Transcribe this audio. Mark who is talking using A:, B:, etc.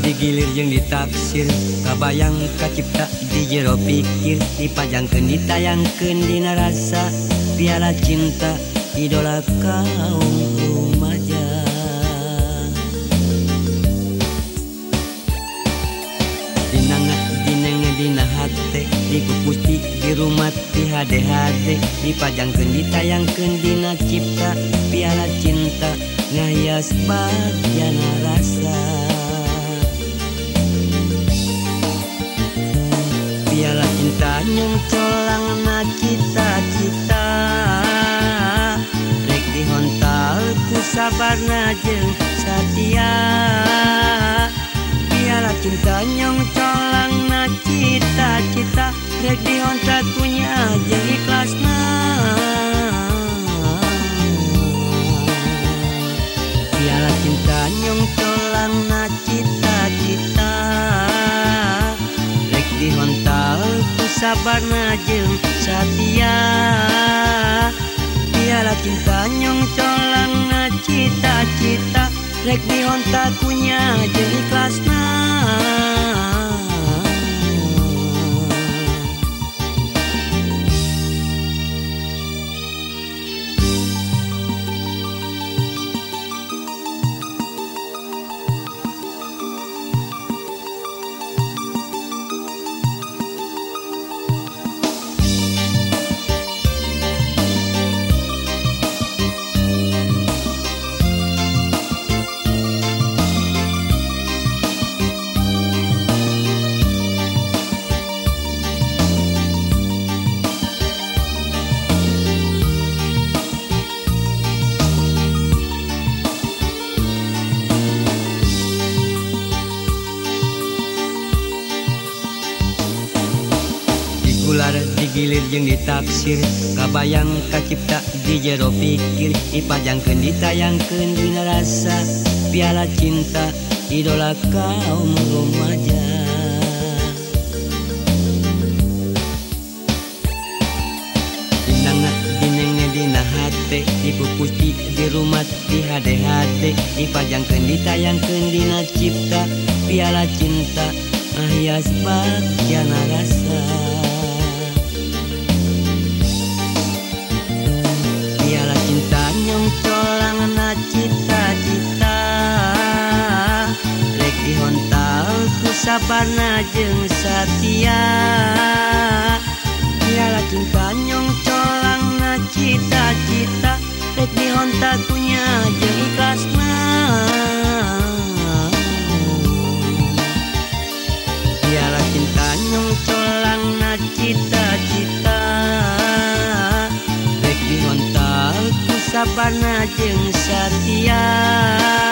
A: digilir yang ditaksir Kabayang kacipta di jero pikir Dipajangkan ditayangkan di rasa Piala cinta idola kaum remaja. Dinangat dinenge dina hate Dikupusti di rumah di hade-hade Dipajangkan ditayangkan dina cipta Piala cinta ngayas bagian rasa Nyung colang na cita-cita. Rek dihontal ku sabarna jeung satia Piala cinta nyung colang na cita-cita. Rek dihontal punya jeung ikhlasna Piala ku sabarna jeung satia. Piala cinta nyung colang cita-cita. Rek dihontal punya jeung Digular digilir yang ditaksir. Kabayang kacipta di jero pikir. Dipajangkan ditayangkan di rasa. Piala cinta idola kaum remaja Dinangat dinenge dina hate Dipupusti di rumah di hade-hade. Dipajangkan ditayangkan dina cipta. Piala cinta Ahias bagian rasa ku sabarna jeung satia Piala cinta nyong colang na cita-cita. Rek dihontal punya jeung ikhlasna. Piala cinta nyong colang na cita-cita. Rek dihontal ku sabarna jeung satia